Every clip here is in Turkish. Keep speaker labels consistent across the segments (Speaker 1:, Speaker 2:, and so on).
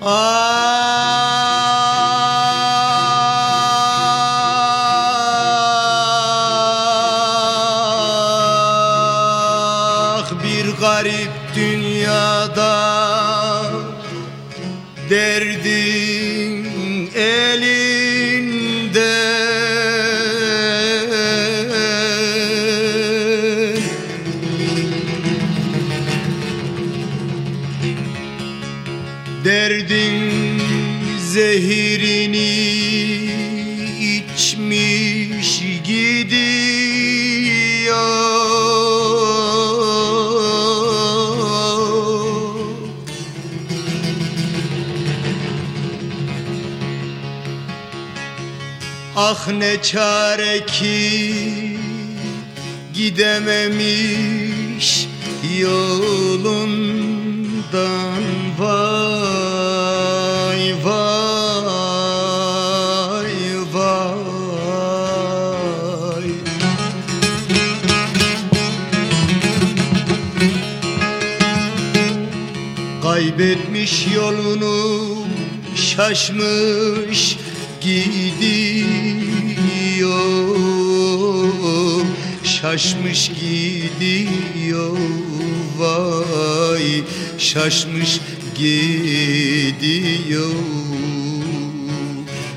Speaker 1: Ah bir garip dünyada derdin eli Ah ne çare ki gidememiş yolundan. Vay vay vay. Kaybetmiş yolunu şaşmış Şaşmış gidiyor vay. Şaşmış gidiyor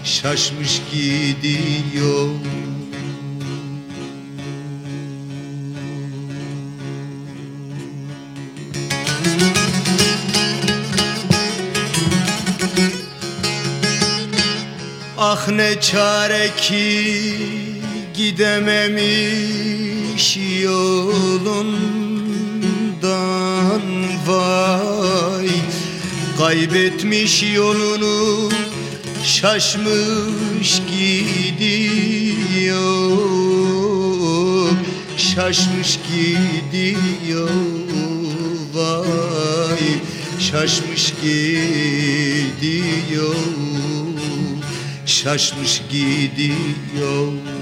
Speaker 1: Şaşmış gidiyor. Ah ne çare ki gidememiş yolundan vay. Kaybetmiş yolunu şaşmış gidiyor. Şaşmış gidiyor vay. Şaşmış gidiyor. Şaşmış gidiyor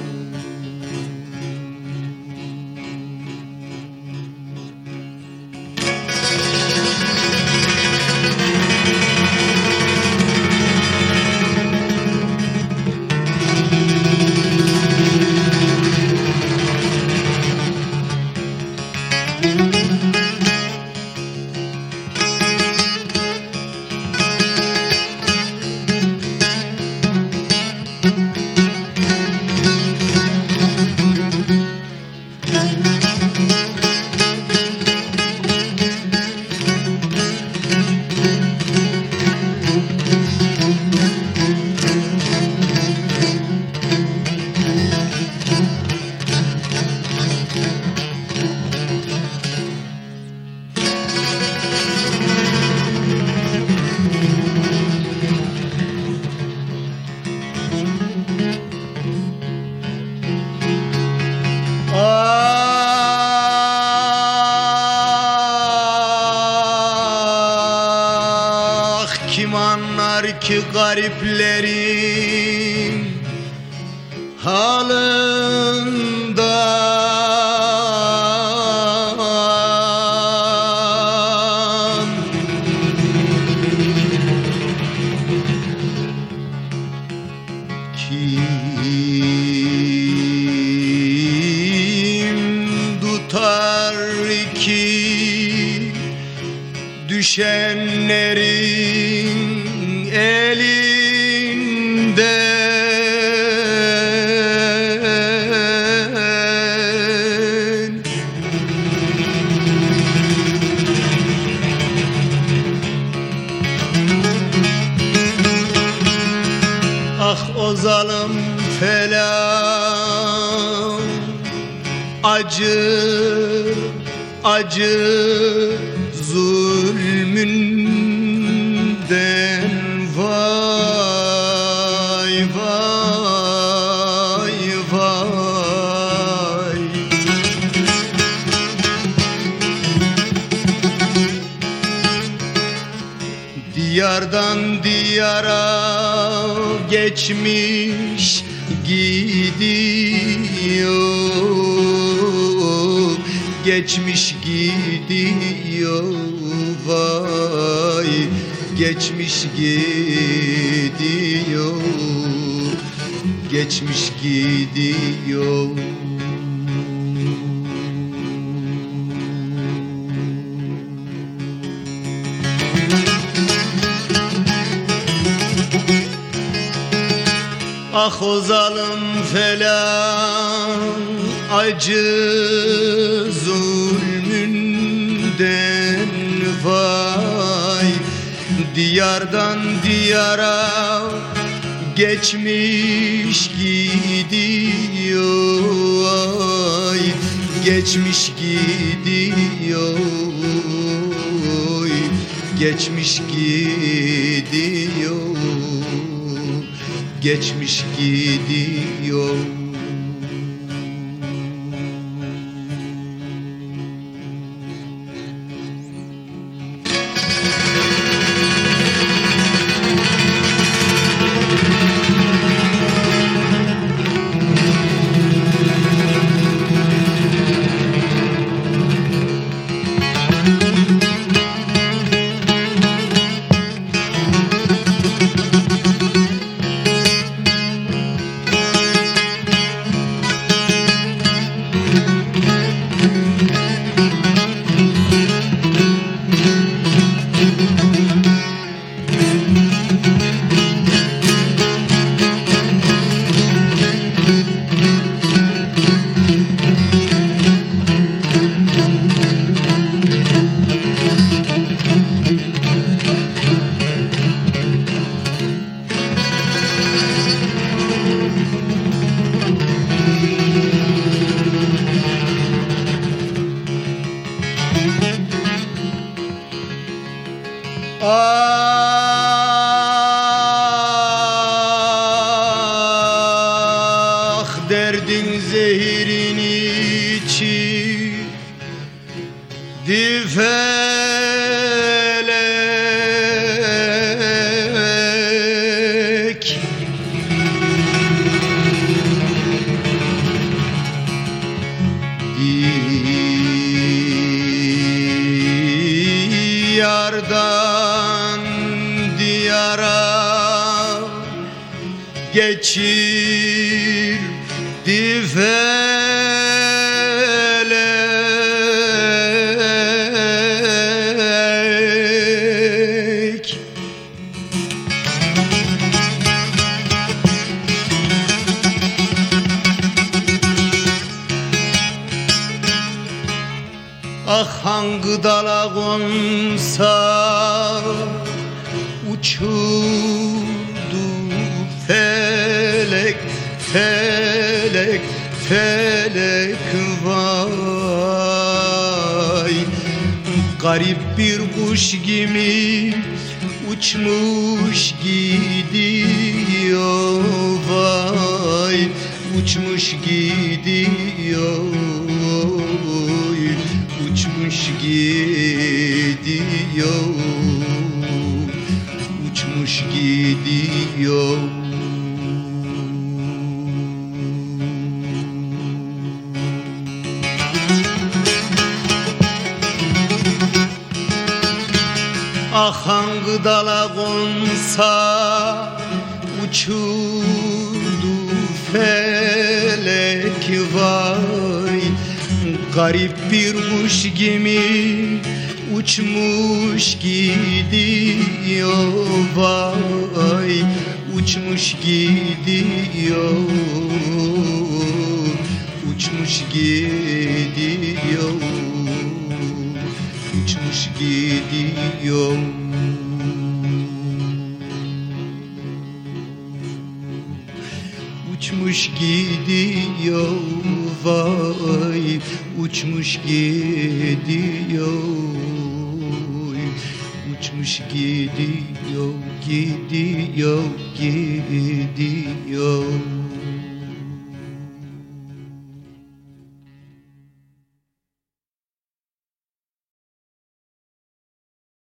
Speaker 1: gariplerin halından Kim tutar ki düşenlerin elinde Ah o zalim falan acı acı zulmünden Diyardan diyara geçmiş gidiyor. Geçmiş gidiyor vay. Geçmiş gidiyor Geçmiş gidiyor Ah o falan. Acı zulmünden vay. Diyardan diyara geçmiş gidiyor. Ay Geçmiş gidiyor. Geçmiş gidiyor geçmiş gidiyor Difelek Diyardan diyara geçir difelek Ah hangi dala konsa uçurdu felek felek felek vay. Garip bir kuş gibi uçmuş gidiyor vay. Uçmuş gidiyor Ah hangi dala konsa uçurdu felek vay. Garip bir kuş gibi uçmuş gidiyor vay. Uçmuş gidiyor Uçmuş gidiyor Uçmuş gidiyor Uçmuş gidiyor vay Uçmuş gidiyor. Uçmuş gidiyor Gidiyor Gidiyor